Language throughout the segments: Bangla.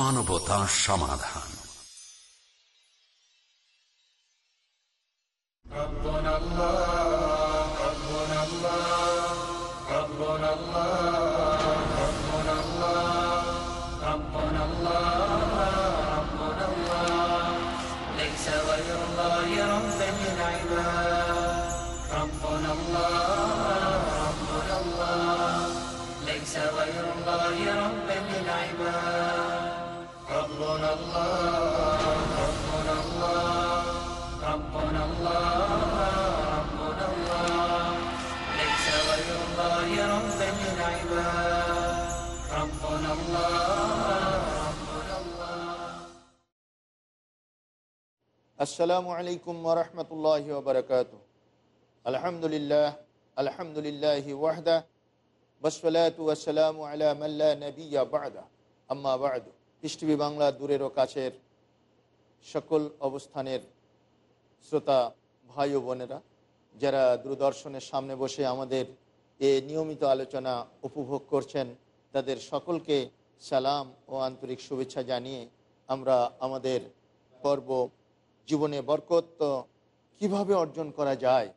মানবতা সমাধান। আসসালামু আলাইকুম ওরহমতুল্লাহ ওবরকাত আলহামদুলিল্লাহ আলহামদুলিল্লাহ ওয়াহদা বসলাতু আসসালামু আলা মাল্লা নবিয়া বাদা। আম্মা বাদ। পৃষ্টিভি বাংলা দূরের ও কাছের সকল অবস্থানের শ্রোতা ভাই ও বোনেরা, যারা দূরদর্শনের সামনে বসে আমাদের এ নিয়মিত আলোচনা উপভোগ করছেন, তাদের সকলকে সালাম ও আন্তরিক শুভেচ্ছা জানিয়ে আমরা আমাদের পর্ব জীবনে বরকত কীভাবে অর্জন করা যায়?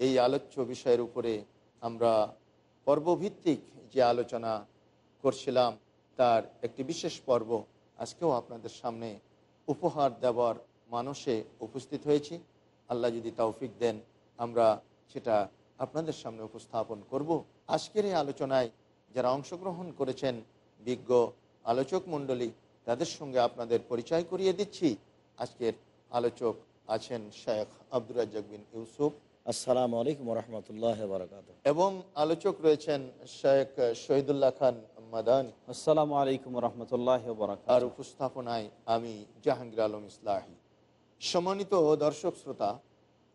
এই আলোচ্য বিষয়ের উপরে আমরা পর্বভিত্তিক যে আলোচনা করছিলাম, তার একটি বিশেষ পর্ব আজকেও আপনাদের সামনে উপহার দেওয়ার মানুষে উপস্থিত হয়েছি। আল্লাহ যদি তৌফিক দেন, আমরা সেটা আপনাদের সামনে উপস্থাপন করব। আজকের এই আলোচনায় যারা অংশগ্রহণ করেছেন, বিজ্ঞ আলোচক মণ্ডলী, তাদের সঙ্গে আপনাদের পরিচয় করিয়ে দিচ্ছি। আজকের আলোচক আছেন শেখ আব্দুর রাজ্জাক বিন ইউসুফ। আসসালামু আলাইকুম রহমতুল্লাহ বারকাত এবং আলোচক রয়েছেন শেখ শহীদুল্লাহ খান মাদান। আসসালামু আলাইকুম রহমতুল্লাহ আর উপস্থাপনায় আমি জাহাঙ্গীর আলম ইসলাহি। সম্মানিত দর্শক শ্রোতা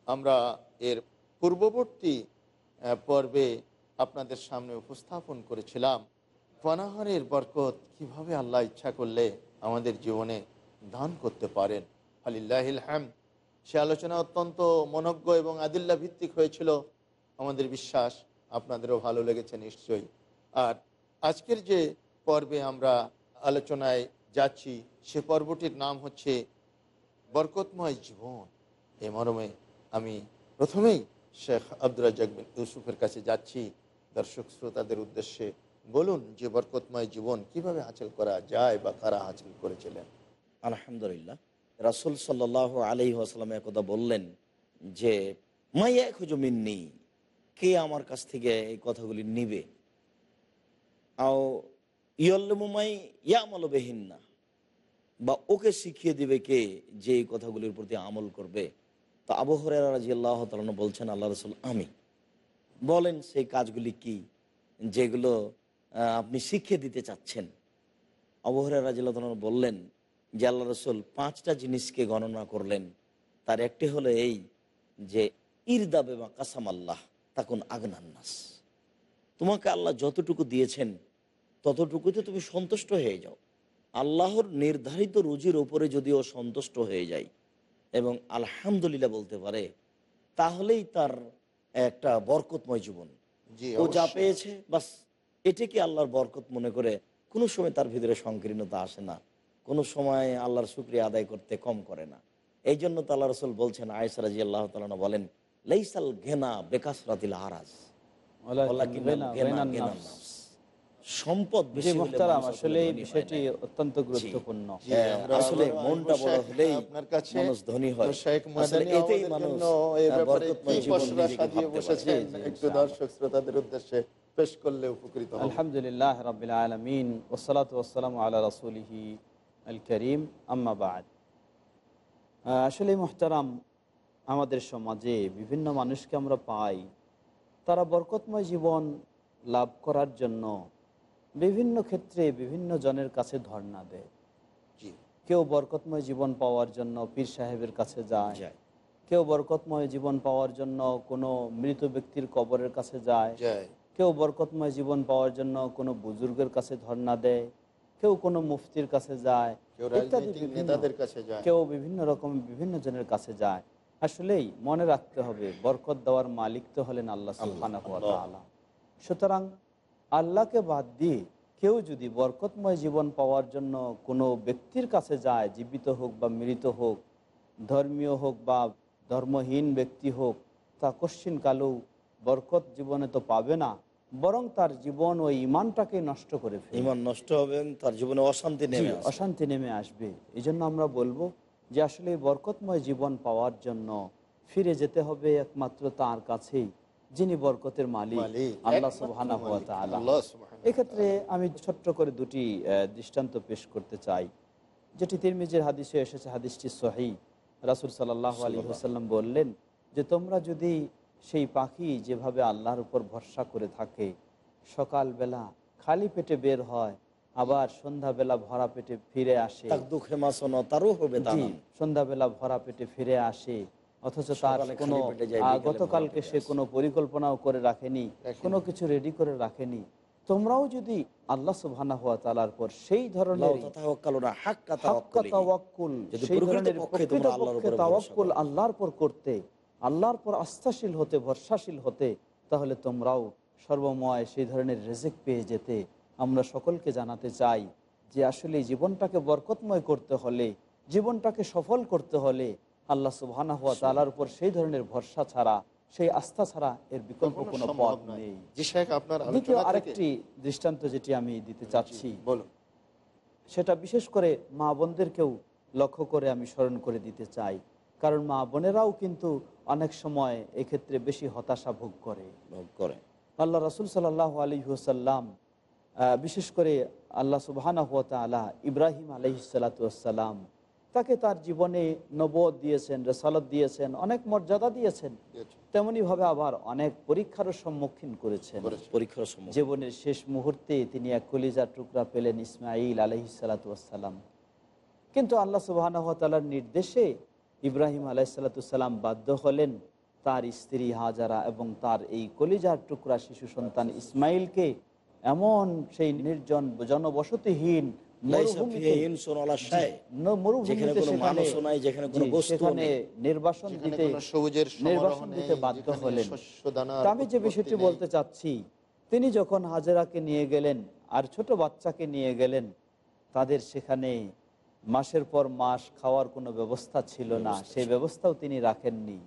আমরা এর পূর্ববর্তী পর্বে আপনাদের সামনে উপস্থাপন করেছিলাম পানাহারের বরকত কীভাবে আল্লাহ ইচ্ছা করলে আমাদের জীবনে দান করতে পারেন। আলিল্লাহিল হ্যাম সে আলোচনা অত্যন্ত মনজ্ঞ এবং আদিল্লা ভিত্তিক হয়েছিল। আমাদের বিশ্বাস আপনাদেরও ভালো লেগেছে নিশ্চয়ই। আর আজকের যে পর্বে আমরা আলোচনায় যাচ্ছি, সে পর্বটির নাম হচ্ছে বরকতময় জীবন। এ মর্মে আমি প্রথমেই শেখ আব্দুল রাজ্জাক বিন ইউসুফের কাছে যাচ্ছি। দর্শক শ্রোতাদের উদ্দেশ্যে বলুন যে বরকতময় জীবন কীভাবে হাসিল করা যায় বা কারা হাসিল করেছিলেন? আলহামদুলিল্লাহ। রাসুল সাল্লাহ আলি আসালাম একদা বললেন যে, মাইয়া খুঁজমিননি কে আমার কাছ থেকে এই কথাগুলি নিবে? আও ইয়ল্লমুমাই ইয়ামল বেহিন্না, বা ওকে শিখিয়ে দিবে কে যে এই কথাগুলির প্রতি আমল করবে? তো আবহরের রাজি আল্লাহ তালন বলছেন, আল্লাহ রসুল, আমি। বলেন, সেই কাজগুলি কি যেগুলো আপনি শিখিয়ে দিতে চাচ্ছেন? আবহরের রাজিল্লাহ তালন বললেন যে আল্লাহ রসুল পাঁচটা জিনিসকে গণনা করলেন তার একটি হলো এই যে ইরদাবে বা কাসাম আল্লাহ তখন আগনান্নাস তোমাকে আল্লাহ যতটুকু দিয়েছেন ততটুকুতে তুমি সন্তুষ্ট হয়ে যাও। আল্লাহর নির্ধারিত রুজির ওপরে যদিও সন্তুষ্ট হয়ে যায় এবং আলহামদুলিল্লাহ বলতে পারে তাহলেই তার একটা বরকতময় জীবন। ও যা। পেয়েছে বাস এটাকে আল্লাহর বরকত মনে করে কোনো সময় তার ভিতরে সংকীর্ণতা আসে না। কোনো সময় আল্লাহর শুক্রিয়া আদায় করতে কম করে না। এই জন্য তো আল্লাহ রসুল বলছেন আয়েসা রাজি আল্লাহ তালা বলেন লাইসাল ঘেনা বেকাসরাতিল আরাজ। সম্পদ জি বেশি হলে মুহতারাম মানুষ আসলে ধনী হয়। বিষয়টি অত্যন্ত গুরুত্বপূর্ণ। জি, হ্যাঁ, আমরা আসলে মনটা বড় হলেই আপনার কাছে মানুষ ধনী হয়। শেখ এতেই মানুষ এই ব্যাপারে বরকতময় কি জীবন পশরা নিজেকে সাজিয়ে ভাবতে পারে। বসেছেন জি, জি, একটু দর্শক শ্রোতাদের উদ্দেশ্যে পেশ করলে উপকৃত আলহামদুলিল্লাহ রবিল আলমিন রসুলহি আল করিম আম্মাবাদ আসলে মোহতারাম আমাদের সমাজে বিভিন্ন মানুষকে আমরা পাই তারা বরকতময় জীবন লাভ করার জন্য বিভিন্ন ক্ষেত্রে বিভিন্ন জনের কাছে ধর্ণা দেয়। কেউ বরকতময় জীবন পাওয়ার জন্য পীর সাহেবের কাছে যায়। যায়। কেউ বরকতময় জীবন পাওয়ার জন্য কোনো মৃত ব্যক্তির কবরের কাছে যায়। কেউ বরকতময় জীবন পাওয়ার জন্য কোনো বুজুর্গের কাছে ধর্ণা দেয়। কেউ কোনো মুফতির কাছে যায় কেউ বিভিন্ন- রকম বিভিন্ন জনের কাছে যায়। আসলেই মনে রাখতে হবে বরকত দেওয়ার মালিক তো হলেন আল্লাহ সুতরাং আল্লাহকে বাদ দিয়ে কেউ যদি বরকতময় জীবন পাওয়ার জন্য কোনো ব্যক্তির কাছে যায় জীবিত হোক বা মৃত হোক ধর্মীয় হোক বা ধর্মহীন ব্যক্তি হোক তা কশ্চিন কালেও বরকত জীবনে তো পাবে না। বরং তার জীবন ও ইমানটাকে নষ্ট করে ফেলবে ইমান নষ্ট হবে তার জীবনে অশান্তি নেমে অশান্তি নেমে আসবে। এই জন্য আমরা বলব যে আসলে বরকতময় জীবন পাওয়ার জন্য ফিরে যেতে হবে একমাত্র তার কাছেই যিনি বরকতের মালিক আল্লাহ ওয়া এক্ষেত্রে আমি ছোট্ট করে দুটি দৃষ্টান্ত পেশ করতে চাই। যেটি তিরমিজের হাদিসে এসেছে হাদিসটি সহি রাসুল সাল্লাহ আলী হাসাল্লাম বললেন যে তোমরা যদি সেই পাখি যেভাবে আল্লাহর উপর ভরসা করে থাকে সকালবেলা খালি পেটে বের হয় আবার সন্ধ্যাবেলা ভরা পেটে ফিরে আসে। সন্ধ্যাবেলা ভরা পেটে ফিরে আসে অথচ তার কোনো গতকালকে সে কোনো পরিকল্পনাও করে রাখেনি কোনো কিছু রেডি করে রাখেনি। তোমরাও যদি আল্লাহ সুবহানাহু ওয়া তাআলার পর সেই ধরনের। আল্লাহর পর করতে আল্লাহর পর আস্থাশীল হতে ভরসাশীল হতে তাহলে তোমরাও সর্বময় সেই ধরনের রেজেক পেয়ে যেতে। আমরা সকলকে জানাতে চাই যে আসলে জীবনটাকে বরকতময় করতে হলে জীবনটাকে সফল করতে হলে আল্লাহ সুবহানাহু হওয়া তাআলার উপর সেই ধরনের ভরসা ছাড়া সেই আস্থা ছাড়া এর বিকল্প কোনো পথ নেই। আপনার দ্বিতীয় আরেকটি দৃষ্টান্ত যেটি আমি দিতে চাচ্ছি বলুন। সেটা বিশেষ করে মা বোনদেরকেও লক্ষ্য করে আমি স্মরণ করে দিতে চাই। কারণ মা বোনেরাও কিন্তু অনেক সময় এক্ষেত্রে বেশি হতাশা ভোগ করে। ভোগ করে। আল্লাহ রসুল সাল্লাহ আলী হুসাল্লাম বিশেষ করে আল্লাহ সুবাহানা হুয়া তালা ইব্রাহিম আলহিসাল্লাম তাকে তার জীবনে নবদ দিয়েছেন রেসালত দিয়েছেন অনেক মর্যাদা দিয়েছেন। তেমনিভাবে আবার অনেক পরীক্ষারও সম্মুখীন করেছেন। পরীক্ষার সময় জীবনের শেষ মুহূর্তে তিনি এক কলিজার টুকরা পেলেন ইসমাইল আলহিসাল্লাম কিন্তু আল্লাহ সুবাহর নির্দেশে ইব্রাহিম আলাইসাল্লাতুসাল্লাম বাধ্য হলেন তার স্ত্রী হাজারা এবং তার এই কলিজার টুকরা শিশু সন্তান ইসমাইলকে এমন সেই নির্জন জনবসতিহীন। নির্বাসন দিতে নির্বাসন দিতে বাধ্য হলেন আমি যে বিষয়টি বলতে চাচ্ছি তিনি যখন হাজেরাকে নিয়ে গেলেন আর ছোট বাচ্চাকে নিয়ে গেলেন তাদের সেখানে মাসের পর মাস খাওয়ার কোনো ব্যবস্থা ছিল না সেই ব্যবস্থাও তিনি রাখেননি।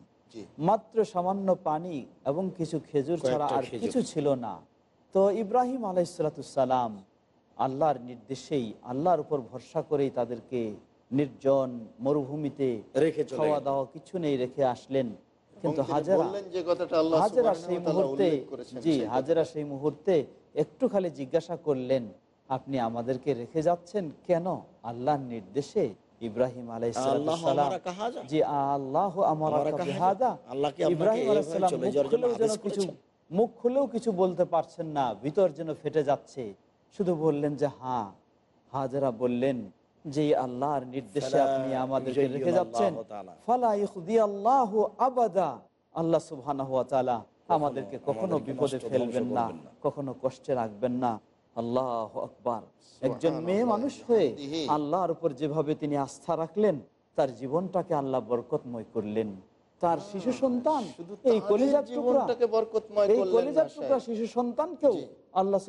মাত্র সামান্য পানি এবং কিছু খেজুর ছাড়া আর কিছু ছিল না। তো ইব্রাহিম আলাইসালাতুসাল্লাম আল্লাহর নির্দেশেই আল্লাহর উপর ভরসা করেই তাদেরকে নির্জন মরুভূমিতে রেখে খাওয়া দাওয়া কিছু নেই রেখে আসলেন। কিন্তু হাজারা হাজেরা সেই মুহূর্তে জি হাজারা সেই মুহূর্তে একটু খালি জিজ্ঞাসা করলেন আপনি আমাদেরকে রেখে যাচ্ছেন কেন? আল্লাহর নির্দেশে ইব্রাহিম? জি আল্লাহ মুখ খুলেও কিছু মুখ খুলেও কিছু বলতে পারছেন না ভিতর যেন ফেটে যাচ্ছে। শুধু বললেন যে হ্যাঁ। হাজারা বললেন যে আল্লাহর নির্দেশে আপনি আমাদেরকে রেখে যাচ্ছেন। আল্লাহু আবাদা। আল্লাহ তাআলা আমাদেরকে কখনো বিপদে ফেলবেন না। কখনো কষ্টে রাখবেন না। আল্লাহ আকবার। একজন মেয়ে মানুষ হয়ে আল্লাহর উপর যেভাবে তিনি আস্থা রাখলেন তার জীবনটাকে আল্লাহ বরকতময় করলেন। তার শিশু সন্তান এই কলিজার এই কলিজার টুকরা শিশু সন্তানকেও আল্লাহ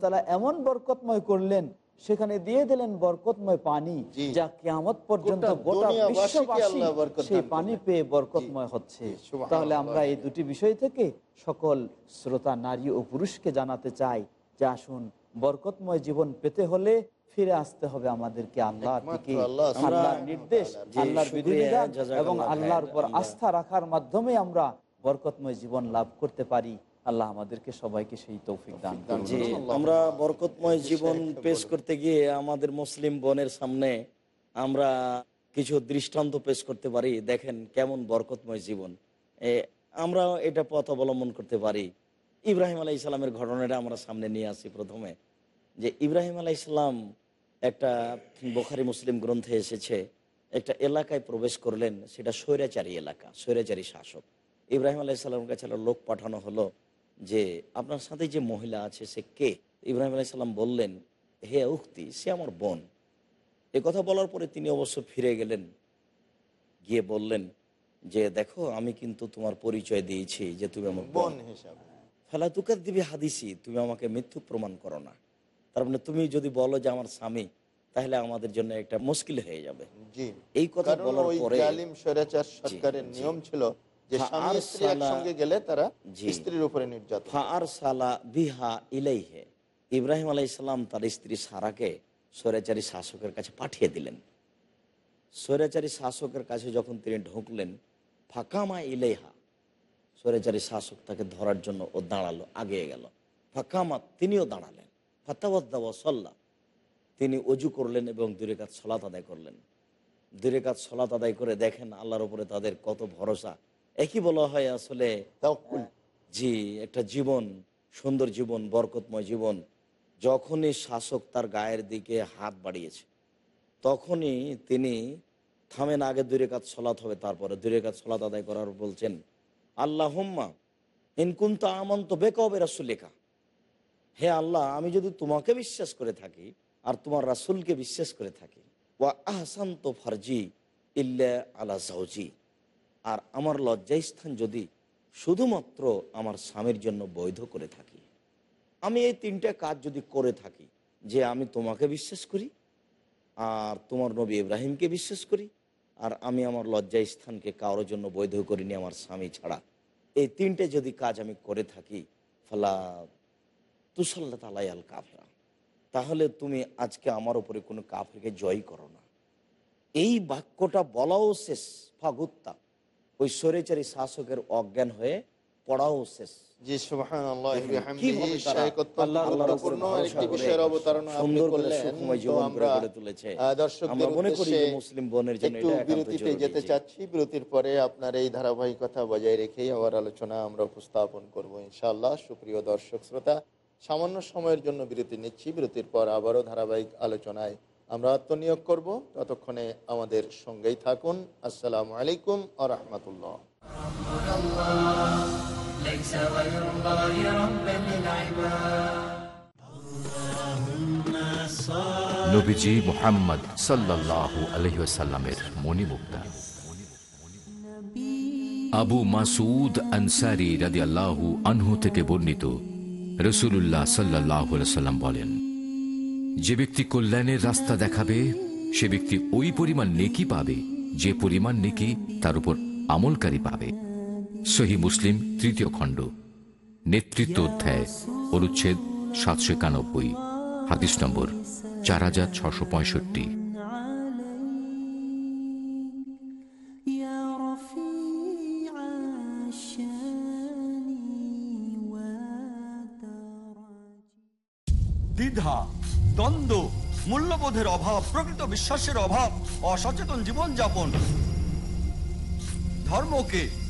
তাআলা এমন বরকতময় করলেন সেখানে দিয়ে দিলেন বরকতময় পানি। যা কিয়ামত পর্যন্ত গোটা গোটা বিশ্ববাসী সেই পানি পেয়ে বরকতময় হচ্ছে। তাহলে আমরা এই দুটি বিষয় থেকে সকল শ্রোতা নারী ও পুরুষকে জানাতে চাই যে আসুন বরকতময় জীবন পেতে হলে ফিরে আসতে হবে আমাদেরকে আল্লাহর দিকে। আল্লাহ আল্লাহর নির্দেশ আল্লাহর বিধিবিধান এবং আল্লাহর উপর আস্থা রাখার মাধ্যমে আমরা বরকতময় জীবন লাভ করতে পারি। আল্লাহ আমাদেরকে সবাইকে সেই তৌফিক দান করুন। জি। আমরা বরকতময় জীবন পেশ করতে গিয়ে আমাদের মুসলিম বোনের সামনে আমরা কিছু দৃষ্টান্ত পেশ করতে পারি। দেখেন কেমন বরকতময় জীবন। আমরা এটা পথ অবলম্বন করতে পারি। ইব্রাহিম আলাই ইসলামের ঘটনাটা আমরা সামনে নিয়ে আসি প্রথমে। যে ইব্রাহিম আলাই ইসলাম একটা বোখারি মুসলিম গ্রন্থে এসেছে, একটা এলাকায় প্রবেশ করলেন, সেটা স্বৈরাচারী এলাকা, স্বৈরাচারী শাসক। ইব্রাহিম আলাই ইসলামের কাছে একটা লোক পাঠানো হলো যে, আপনার সাথে যে মহিলা আছে, সে কে? ইব্রাহিম আলাই সাল্লাম বললেন, হে উক্তি, সে আমার বোন। এ কথা বলার পরে তিনি অবশ্য ফিরে গেলেন, গিয়ে বললেন যে, দেখো, আমি কিন্তু তোমার পরিচয় দিয়েছি যে তুমি আমার বোন হিসাবে। ফেলা তুকার দিবি হাদিসি তুমি আমাকে মৃত্যু প্রমাণ করো না। তার মানে তুমি যদি বলো যে আমার স্বামী তাহলে আমাদের জন্য একটা মুশকিল হয়ে যাবে। এই কথা বলার পরে সরকারের নিয়ম ছিল ইব্রাহিম আলাইসাল্লাম তার স্ত্রী সারাকে স্বৈরাচারী শাসকের কাছে পাঠিয়ে দিলেন। স্বৈরাচারী শাসকের কাছে যখন তিনি ঢুকলেন ফাঁকামা ইলেহা স্বৈরাচারী শাসক তাকে ধরার জন্য ও দাঁড়াল আগিয়ে গেল। ফাঁকামা তিনিও দাঁড়ালেন। ফাতাবাদ্দা সল্লা। তিনি অজু করলেন এবং দুরেকাত সলাত আদায় করলেন। দুরেকাত সলাত আদায় করে দেখেন আল্লাহর উপরে তাদের কত ভরসা। একই বলা হয় আসলে। জি একটা জীবন সুন্দর জীবন বরকতময় জীবন। যখনই শাসক তার গায়ের দিকে হাত বাড়িয়েছে তখনই তিনি থামেন আগে দুই রেখাত সলাত হবে তারপরে দুই রেখাত সলাত আদায় করার বলছেন আল্লাহ হোম্মা ইনকুন্ত আমন্ত বেকবে রাসুলেখা হে আল্লাহ, আমি যদি তোমাকে বিশ্বাস করে থাকি আর তোমার রাসুলকে বিশ্বাস করে থাকি, ওয়া আহসান্ত ফারজি ইল্লা আলা জাউজি আর আমার লজ্জাস্থান যদি শুধুমাত্র আমার স্বামীর জন্য বৈধ করে থাকি। আমি এই তিনটা কাজ যদি করে থাকি, যে আমি তোমাকে বিশ্বাস করি আর তোমার নবী ইব্রাহিমকে বিশ্বাস করি আর আমি আমার লজ্জা স্থানকে কারোর জন্য বৈধ করিনি আমার স্বামী ছাড়া। এই তিনটে যদি কাজ আমি করে থাকি, ফলা তুসল্লা তালাই আল কাফরা। তাহলে তুমি আজকে আমার উপরে কোনো কাফেরকে জয় করো না। এই বাক্যটা বলাও শেষ। ফাগুত্তা। ওই সরেচারি শাসকের অজ্ঞান হয়ে পড়াও শেষ। মনে যেতে চাচ্ছি। বিরতির পরে আপনার এই ধারাবাহিকতা বজায় রেখেই আবার আলোচনা আমরা উপস্থাপন করব ইনশাআল্লাহ। সুপ্রিয় দর্শক শ্রোতা সামান্য সময়ের জন্য বিরতি নিচ্ছি। বিরতির পর আবারও ধারাবাহিক আলোচনায় আমরা আত্মনিয়োগ করব। ততক্ষণে আমাদের সঙ্গেই থাকুন। আসসালামু আলাইকুম আ রহমতুল্লাহ। ليس غير الله ربا للعباد নবীজি মোহাম্মদ সাল্লাহ আলহিসাল্লামের মণিমুক্তা আবু মাসুদ আনসারি রাদি আল্লাহু আনহু থেকে বর্ণিত রসুল্লাহ সাল্লাহ সাল্লাম বলেন যে ব্যক্তি কল্যাণের রাস্তা দেখাবে সে ব্যক্তি ওই পরিমাণ নেকি পাবে যে পরিমাণ নেকি তার উপর আমলকারী পাবে সহি মুসলিম তৃতীয় খণ্ড, নেতৃত্ব অধ্যায়, অনুচ্ছেদ সাতশো একানব্বই, হাদিস নম্বর চার হাজার ছশো পঁয়ষট্টি। দ্বিধা, দ্বন্দ্ব, মূল্যবোধের অভাব, প্রকৃত বিশ্বাসের অভাব, অসচেতন জীবনযাপন। ধর্মকে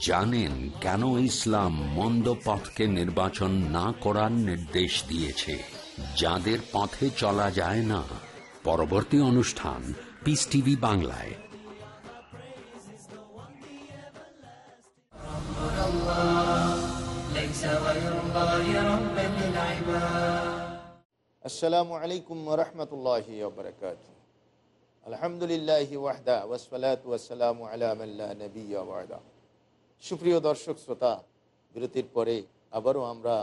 জানেন কেন ইসলাম মন্দ পথকে নির্বাচন না করার নির্দেশ দিয়েছে। যাদের পথে চলা যায় না। পরবর্তী অনুষ্ঠান পিস টিভি বাংলায়। আসসালামু আলাইকুম রহমতুল্লাহ সুপ্রিয় দর্শক, শ্রোতা, বিরতির পরে আবারও আমরা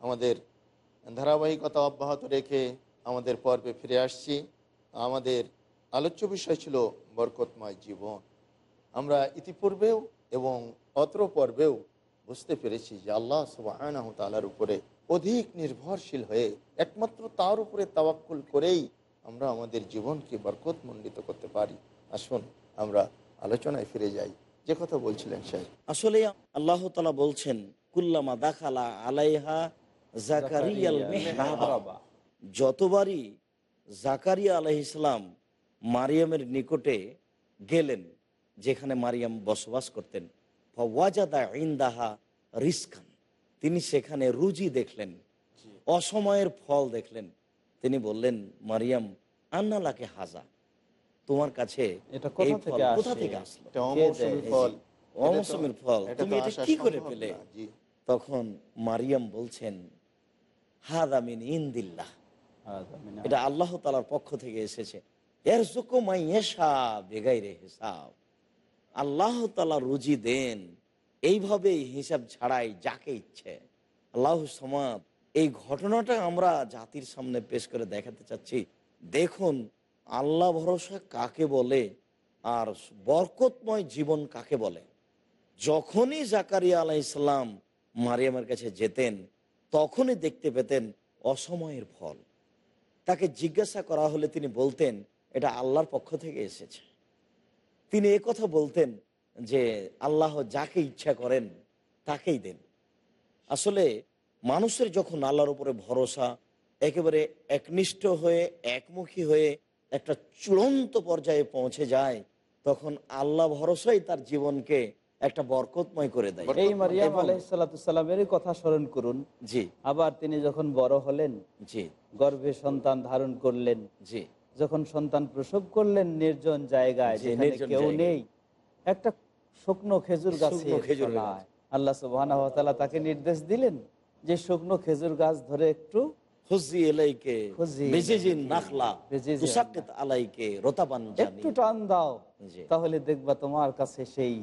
আমাদের ধারাবাহিকতা অব্যাহত রেখে আমাদের পর্বে ফিরে আসছি। আমাদের আলোচ্য বিষয় ছিল বরকতময় জীবন। আমরা ইতিপূর্বেও এবং অত্র পর্বেও বুঝতে পেরেছি যে আল্লাহ সুবাহ তালার উপরে অধিক নির্ভরশীল হয়ে একমাত্র তার উপরে তাওয়াক্কুল করেই আমরা আমাদের জীবনকে বরকতমণ্ডিত করতে পারি। আসুন আমরা আলোচনায় ফিরে যাই। যে কথা বলছিলেন সাহেব আসলে আল্লাহ তালা বলছেন কুল্লামা দাখালা আলাইহা জাকারিয়াল যতবারই জাকারিয়া আলাহ ইসলাম মারিয়ামের নিকটে গেলেন যেখানে মারিয়াম বসবাস করতেন ওয়াজাদা ইন্দাহা রিসকান তিনি সেখানে রুজি দেখলেন অসময়ের ফল দেখলেন। তিনি বললেন মারিয়াম আন্নালাকে হাজা। তোমার কাছে কোথা থেকে কোথা আসে? থেকে আসলো? ফল। অমৌসুমীর তুমি এটা কি করে পেলে? তখন মারিয়াম বলছেন হাদামিন ইন্দিল্লাহ। এটা আল্লাহ তালার পক্ষ থেকে এসেছে। এর বেগাইরে হিসাব। আল্লাহ তালা রুজি দেন এইভাবেই হিসাব ছাড়াই যাকে ইচ্ছে। আল্লাহ সমাদ এই ঘটনাটা আমরা জাতির সামনে পেশ করে দেখাতে চাচ্ছি। দেখুন, আল্লাহ ভরসা কাকে বলে আর বরকতময় জীবন কাকে বলে? যখনই জাকারিয়া আলাহ ইসলাম মারিয়ামের কাছে যেতেন, তখনই দেখতে পেতেন অসময়ের ফল। তাকে জিজ্ঞাসা করা হলে তিনি বলতেন, এটা আল্লাহর পক্ষ থেকে এসেছে। তিনি কথা বলতেন যে, আল্লাহ যাকে ইচ্ছা করেন, তাকেই দেন। আসলে মানুষের যখন আল্লাহর উপরে ভরসা একেবারে একনিষ্ঠ হয়ে একমুখী হয়ে একটা চূড়ান্ত পর্যায়ে পৌঁছে যায় তখন আল্লাহ ভরসাই তার জীবনকে একটা বরকতময় করে দেয়। এই মারিয়াম কথা স্মরণ করুন। জি। আবার তিনি যখন বড় হলেন জি। গর্ভে সন্তান ধারণ করলেন জি। যখন সন্তান প্রসব করলেন নির্জন জায়গায় কেউ নেই একটা শুকনো খেজুর গাছে শুকনো খেজুর গাছ। আল্লাহ সুবাহ তাকে নির্দেশ দিলেন যে শুকনো খেজুর গাছ ধরে একটু একটু টান দাও তাহলে দেখবা তোমার কাছে সেই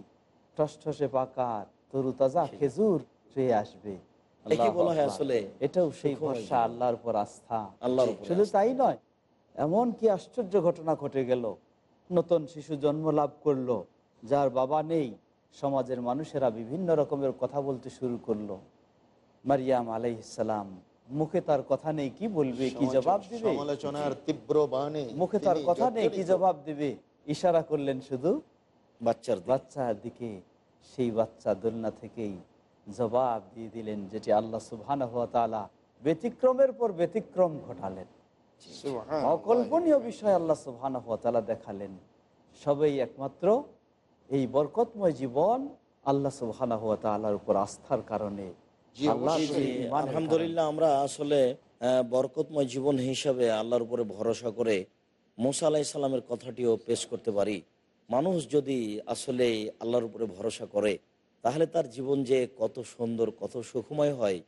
পাকা তরুতাজা খেজুর। চেয়ে আসবে। এটাও সেই ভরসা আল্লাহর উপর আস্থা। শুধু তাই নয় এমন কি আশ্চর্য ঘটনা ঘটে গেল। নতুন শিশু জন্ম লাভ করল যার বাবা নেই। সমাজের মানুষেরা বিভিন্ন রকমের কথা বলতে শুরু করল। মারিয়াম আলাইসালাম মুখে তার কথা নেই কি বলবে কি জবাব দিবে? সমালোচনার তীব্র বাণে মুখে তার কথা নেই কি জবাব দিবে? ইশারা করলেন শুধু বাচ্চার বাচ্চার দিকে। সেই বাচ্চা দোলনা থেকেই জবাব দিয়ে দিলেন যেটি আল্লাহ সুবহান ব্যতিক্রমের পর ব্যতিক্রম ঘটালেন। অকল্পনীয় বিষয় আল্লাহ সুবহান দেখালেন। সবাই একমাত্র এই বরকতময় জীবন আল্লাহ সুবহান তালার উপর আস্থার কারণে আলহামদুলিল্লাহ আমরা আসলে বরকতময় জীবন হিসাবে আল্লাহর উপরে ভরসা করে মোসা আলাহ ইসলামের কথাটিও পেশ করতে পারি। মানুষ যদি আসলে আল্লাহর উপরে ভরসা করে তাহলে তার জীবন যে কত সুন্দর কত সুখময় হয়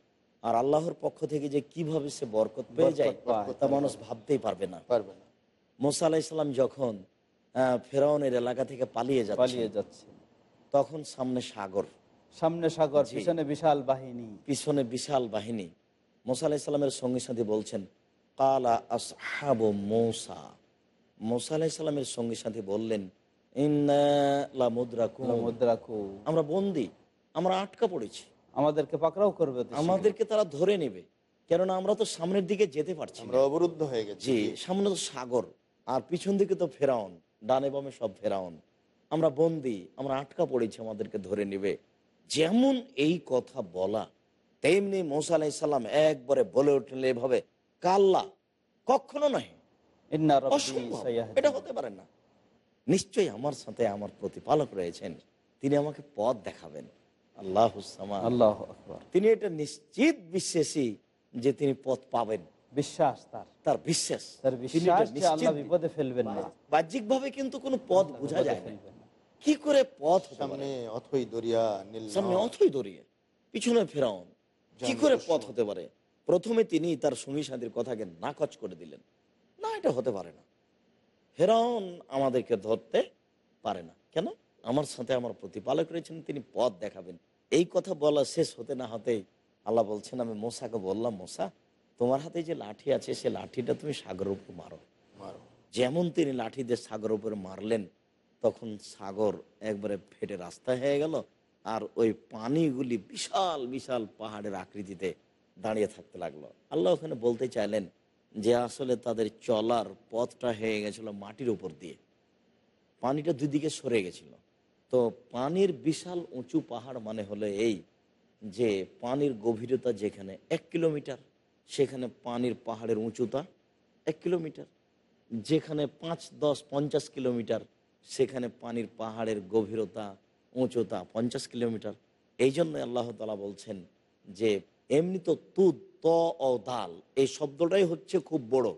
আর আল্লাহর পক্ষ থেকে যে কীভাবে সে বরকত পেয়ে যায় তা মানুষ ভাবতেই পারবে না। পারবে না। মোসা আলাহ ইসলাম যখন আহ, ফেরাউনের এলাকা থেকে পালিয়ে পালিয়ে যাচ্ছে তখন সামনে সাগর। সামনে সাগর পিছনে বিশাল বাহিনী। পিছনে বিশাল বাহিনী। মোসা আলাহিসাল্লামের সঙ্গী সাথী বলছেন কালা আসহাব মৌসা। মোসা আলাহিসাল্লামের সঙ্গী সাথী বললেন "ইন্না লামুদ্রাকুম।" মুদ্রাকু আমরা বন্দি আমরা আটকা পড়েছি। আমাদেরকে পাকড়াও করবে আমাদেরকে তারা ধরে নেবে কেননা আমরা তো সামনের দিকে যেতে পারছি। আমরা অবরুদ্ধ হয়ে গেছি। জি সামনে তো সাগর আর পিছন দিকে তো ফেরাউন ডানে বামে সব ফেরাউন। আমরা বন্দি আমরা আটকা পড়েছি আমাদেরকে ধরে নেবে। যেমন এই কথা বলা তেমনি মৌসা আলাইসাল্লাম একবারে বলে উঠলেন এভাবে কাল্লা কখনো সায়াহদিন। এটা হতে পারে না। নিশ্চয়ই আমার সাথে আমার প্রতিপালক রয়েছেন। তিনি আমাকে পথ দেখাবেন। আল্লাহ আল্লাহ তিনি এটা নিশ্চিত বিশ্বাসী যে তিনি পথ পাবেন। বিশ্বাস তার। তার বিশ্বাস। তার বিশ্বাস বিপদে ফেলবেন না। বাহ্যিক ভাবে কিন্তু কোনো পথ বোঝা যায় না। কি করে পথ সামনে অথই দরিয়া নীল সামনে অথই দরিয়ে পিছনে ফেরাউন। কি করে পথ হতে পারে? প্রথমে তিনি তার সঙ্গী সাথীর কথাকে নাকচ করে দিলেন। না এটা হতে পারে না। ফেরাউন আমাদেরকে ধরতে পারে না। কেন? আমার সাথে আমার প্রতিপালক রয়েছেন তিনি পথ দেখাবেন। এই কথা বলা শেষ হতে না হতেই আল্লাহ বলছেন আমি মোসাকে বললাম মোসা তোমার হাতে যে লাঠি আছে সে লাঠিটা তুমি সাগরের উপর মারো। মারো। যেমন তিনি লাঠি দিয়ে সাগরের উপরে মারলেন তখন সাগর একবারে ফেটে রাস্তা হয়ে গেল আর ওই পানিগুলি বিশাল বিশাল পাহাড়ের আকৃতিতে দাঁড়িয়ে থাকতে লাগল। আল্লাহ ওখানে বলতে চাইলেন যে আসলে তাদের চলার পথটা হয়ে গেছিল মাটির উপর দিয়ে। পানিটা দুদিকে সরে গেছিল। তো পানির বিশাল উঁচু পাহাড় মানে হলো এই যে পানির গভীরতা যেখানে এক কিলোমিটার, সেখানে পানির পাহাড়ের উঁচুতা এক কিলোমিটার, যেখানে পাঁচ, দশ, পঞ্চাশ কিলোমিটার সেখানে পানির পাহাড়ের গভীরতা উঁচুতা পঞ্চাশ কিলোমিটার। এই জন্য আল্লাহ তালা বলছেন যে এমনি তো তুদ ত ও দাল এই শব্দটাই হচ্ছে খুব বড়।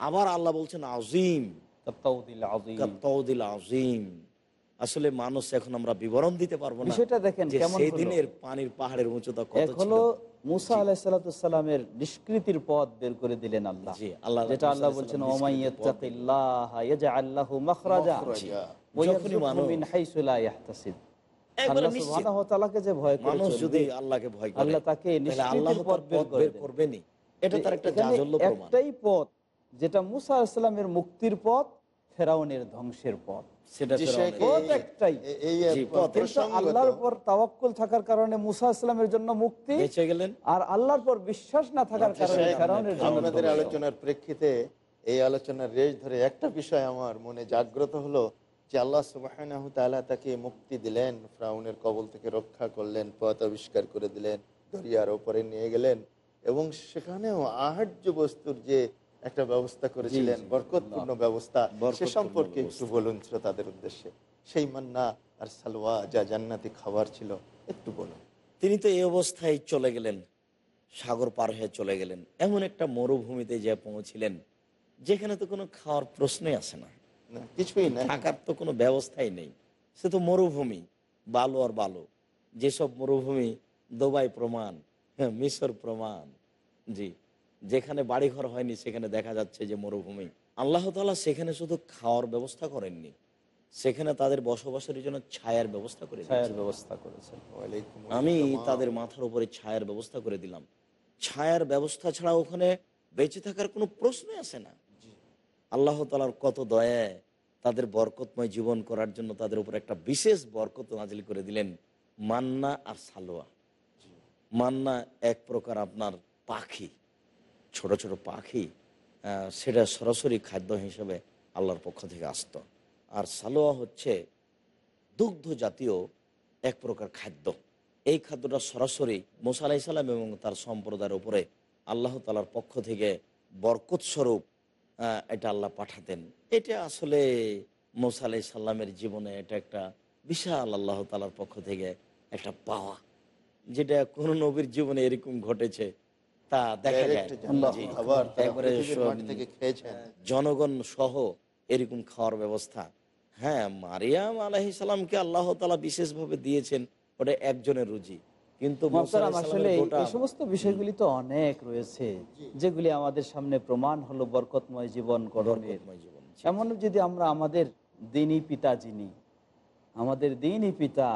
আবার আল্লাহ বলছেন আজিম। আজিম আসলে মানুষ এখন আমরা বিবরণ দিতে পারব না বিষয়টা দেখেন সেই দিনের পানির পাহাড়ের উঁচুতা কত ছিল। মুসা আলাহিসাল্লামের নিষ্কৃতির পথ বের করে দিলেন আল্লাহ। আল্লাহ যেটা আল্লাহ বলছেন একটাই পথ যেটা মুসা মুক্তির পথ ফেরাউনের ধ্বংসের পথ। সেটা জি, ফেরাউনের। শেখ, পথ এই- একটাই এই- এই জি, পথ। কিন্তু প্রসঙ্গত আল্লাহর উপর তাওয়াক্কুল থাকার কারণে মুসা ইসলামের জন্য মুক্তি গেলেন আর আল্লাহর পর বিশ্বাস না থাকার কারণে শেখ, ফেরাউনের জন্য আপনাদের ধ্বংস। আলোচনার প্রেক্ষিতে এই আলোচনার রেশ ধরে একটা বিষয় আমার মনে জাগ্রত হলো যে আল্লাহ সুবাহ তাকে মুক্তি দিলেন ফ্রাউনের কবল থেকে রক্ষা করলেন পথ আবিষ্কার করে দিলেন দরিয়ার ওপরে নিয়ে গেলেন এবং সেখানেও আহার্য বস্তুর যে একটা ব্যবস্থা করেছিলেন বরকতপূর্ণ ব্যবস্থা সে সম্পর্কে একটু বলুন শ্রোতাদের উদ্দেশ্যে। সেই মান্না আর সালোয়া যা জান্নাতি খাবার ছিল একটু বলুন। তিনি তো এই অবস্থায় চলে গেলেন সাগর পার হয়ে চলে গেলেন। এমন একটা মরুভূমিতে যে পৌঁছিলেন যেখানে তো কোনো খাওয়ার প্রশ্নই আসে না। কিছুই না। থাকার তো কোনো ব্যবস্থাই নেই। সে তো মরুভূমি বালু আর বালু। যেসব মরুভূমি দুবাই প্রমাণ হ্যাঁ, মিশর প্রমাণ জি। যেখানে বাড়িঘর হয়নি সেখানে দেখা যাচ্ছে যে মরুভূমি। আল্লাহ তালা সেখানে শুধু খাওয়ার ব্যবস্থা করেননি সেখানে তাদের বসবাসের জন্য ছায়ার ব্যবস্থা করে ছায়ার ব্যবস্থা করেছেন। আমি তাদের মাথার উপরে ছায়ার ব্যবস্থা করে দিলাম। ছায়ার ব্যবস্থা ছাড়া ওখানে বেঁচে থাকার কোনো প্রশ্নই আসে না। আল্লাহ তালার কত দয়ায় তাদের বরকতময় জীবন করার জন্য তাদের উপর একটা বিশেষ বরকত নাজিল করে দিলেন মান্না আর সালোয়া। মান্না এক প্রকার আপনার পাখি। ছোট ছোট পাখি সেটা সরাসরি খাদ্য হিসেবে আল্লাহর পক্ষ থেকে আসতো। আর সালোয়া হচ্ছে দুগ্ধ জাতীয় এক প্রকার খাদ্য। এই খাদ্যটা সরাসরি মোসা আলাহি সাল্লাম এবং তার সম্প্রদায়ের উপরে আল্লাহ তালার পক্ষ থেকে বরকত স্বরূপ এটা আল্লাহ পাঠাতেন। এটা আসলে মোসা আলাহি সাল্লামের জীবনে এটা একটা বিশাল আল্লাহ তালার পক্ষ থেকে একটা পাওয়া, যেটা কোনো নবীর জীবনে এরকম ঘটেছে। তা দেখা যায়। একবারে জনগণ সহ এরকম খাওয়ার ব্যবস্থা। হ্যাঁ মারিয়াম আলাহি সালামকে আল্লাহ তালা বিশেষভাবে দিয়েছেন ওটা একজনের রুজি। কিন্তু আসলে এই সমস্ত বিষয়গুলি তো অনেক রয়েছে যেগুলি আমাদের সামনে প্রমাণ হলো বরকতময় জীবন গঠনের। জীবন। এমন যদি আমরা আমাদের দিনই পিতা যিনি আমাদের দিনই পিতা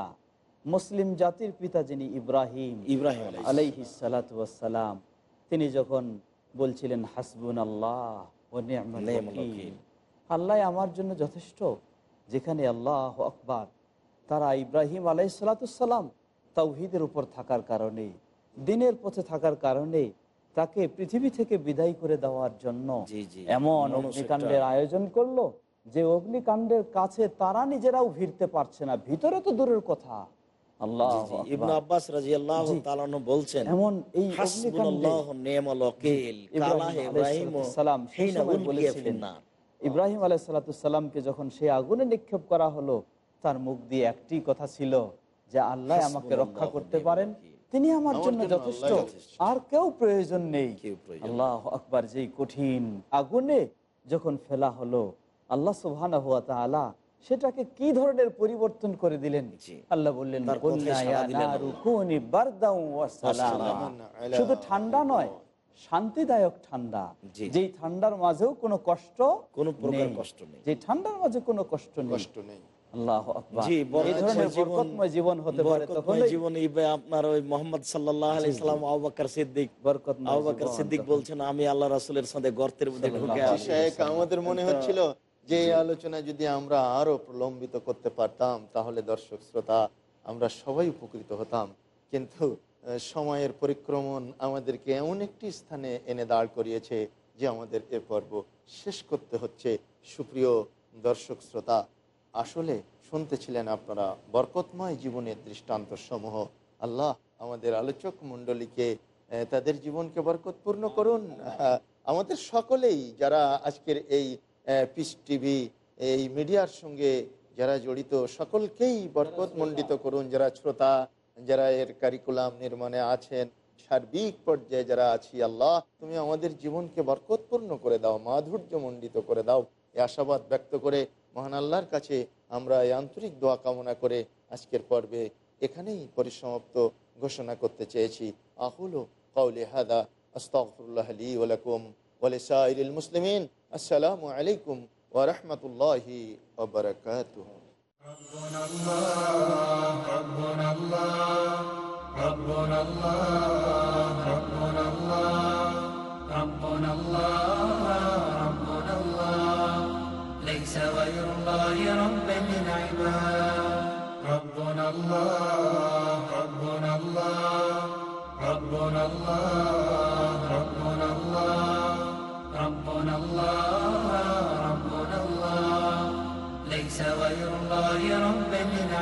মুসলিম জাতির পিতা যিনি ইব্রাহিম ইব্রাহিম আলাইহিস আলাইহি সালাম তিনি যখন বলছিলেন হাসবুন আল্লাহ ও। আল্লাহ আমার জন্য যথেষ্ট যেখানে আল্লাহ আকবার। তারা ইব্রাহিম আলাইসালাতুসাল্লাম তাওহিদের উপর থাকার কারণে দিনের পথে থাকার কারণে তাকে পৃথিবী থেকে বিদায় করে দেওয়ার জন্য। এমন অগ্নিকাণ্ডের আয়োজন করল যে অগ্নিকাণ্ডের কাছে তারা নিজেরাও ভিড়তে পারছে না। ভিতরে তো দূরের কথা। আব্বাস বলছেন এমন এই ইব্রাহিম আলাইসালাতামকে যখন সেই আগুনে নিক্ষেপ করা হলো তার মুখ দিয়ে একটি কথা ছিল যে আল্লাহ আমাকে রক্ষা করতে পারেন তিনি আমার জন্য যথেষ্ট আর কেউ প্রয়োজন নেই। আল্লাহ আকবার যেই কঠিন আগুনে যখন ফেলা হলো আল্লাহ সুবহান হুয়া তাআলা সেটাকে কি ধরনের পরিবর্তন করে দিলেন? আল্লাহ বললেন শুধু ঠান্ডা নয় শান্তিদায়ক ঠান্ডা। যেই ঠান্ডার মাঝেও কোনো কষ্ট কোনো প্রকার কষ্ট নেই। যে ঠান্ডার মাঝে কোনো কষ্ট নেই। কষ্ট নেই। আল্লাহ আকবার। জি এই বরকতময় ধরনের জীবন- হতে পারে বরকতময় জীবন আপনার ওই মোহাম্মদ সাল্লাহ আলি সাল্লাম আবু বকর সিদ্দিক। বরকতময় আবু সিদ্দিক বলছেন আমি আল্লাহ রাসূলের সাথে গর্তের মধ্যে ঢুকে আমাদের মনে হচ্ছিল যে আলোচনা যদি আমরা আরও প্রলম্বিত করতে পারতাম তাহলে দর্শক শ্রোতা আমরা সবাই উপকৃত হতাম। কিন্তু সময়ের পরিক্রমণ আমাদেরকে এমন একটি স্থানে এনে দাঁড় করিয়েছে যে আমাদের এ পর্ব শেষ করতে হচ্ছে। সুপ্রিয় দর্শক শ্রোতা আসলে শুনতেছিলেন আপনারা বরকতময় জীবনের দৃষ্টান্ত সমূহ আল্লাহ আমাদের আলোচক মণ্ডলীকে তাদের জীবনকে বরকতপূর্ণ করুন। আমাদের সকলেই যারা আজকের এই পিস টিভি এই মিডিয়ার সঙ্গে যারা জড়িত, সকলকেই বরকত মণ্ডিত করুন। যারা শ্রোতা, যারা এর কারিকুলাম নির্মাণে আছেন, সার্বিক পর্যায়ে যারা আছি, আল্লাহ, তুমি আমাদের জীবনকে বরকতপূর্ণ করে দাও, মাধুর্য মণ্ডিত করে দাও। এই আশাবাদ ব্যক্ত করে মহান আল্লাহর কাছে আমরা এই আন্তরিক দোয়া কামনা করে আজকের পর্বে এখানেই পরিসমাপ্ত ঘোষণা করতে চেয়েছি। আহুল কৌলে হাদা, আস্তাগফিরুল্লাহ লি ওয়া লাকুম ওয়া লিসাইরিল মুসলিমিন। আসসালামু আলাইকুম ওয়া রাহমাতুল্লাহি ওয়া বারাকাতুহু ربنا الله ربنا الله ليس غير الله ربا للعباد ربنا الله ربنا الله ربنا الله ربا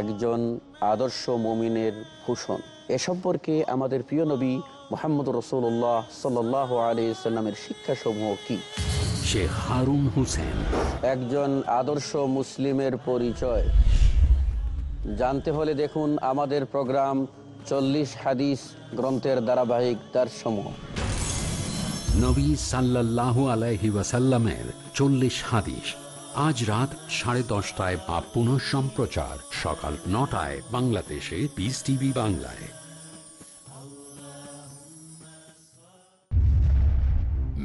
একজন আদর্শ মমিনের ভূষণ। এ সম্পর্কে আমাদের প্রিয় নবী মোহাম্মদ রসুল্লাহ সাল্লাহ আলি সাল্লামের শিক্ষাসমূহ কি? শেখ হারুন হোসেন। একজন আদর্শ মুসলিমের পরিচয়। জানতে হলে দেখুন আমাদের প্রোগ্রাম চল্লিশ হাদিস গ্রন্থের ধারাবাহিক দারসমূহ নবী সাল্লাল্লাহু আলাইহি ওয়াসাল্লামের চল্লিশ হাদিস। আজ রাত সাড়ে দশটায় বা পুনঃ সম্প্রচার সকাল নটায় বাংলাদেশে পিস টিভি বাংলায়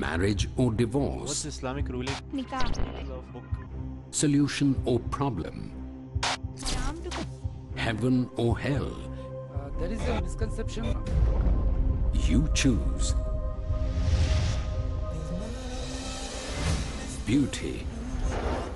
marriage O divorce Islamic ruling? solution or problem heaven or hell there is a misconception. you choose beauty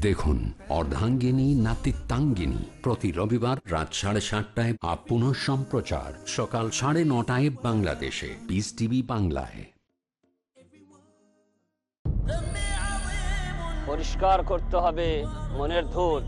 দেখুন, অর্ধাঙ্গিনী, নাতিত্বাঙ্গিনী। প্রতি রবিবার রাত সাড়ে সাতটায় আপ পুনঃ সম্প্রচার। সকাল সাড়ে নটায় বাংলাদেশে। পিস টিভি বাংলায়। পরিষ্কার করতে হবে মনের ধূল।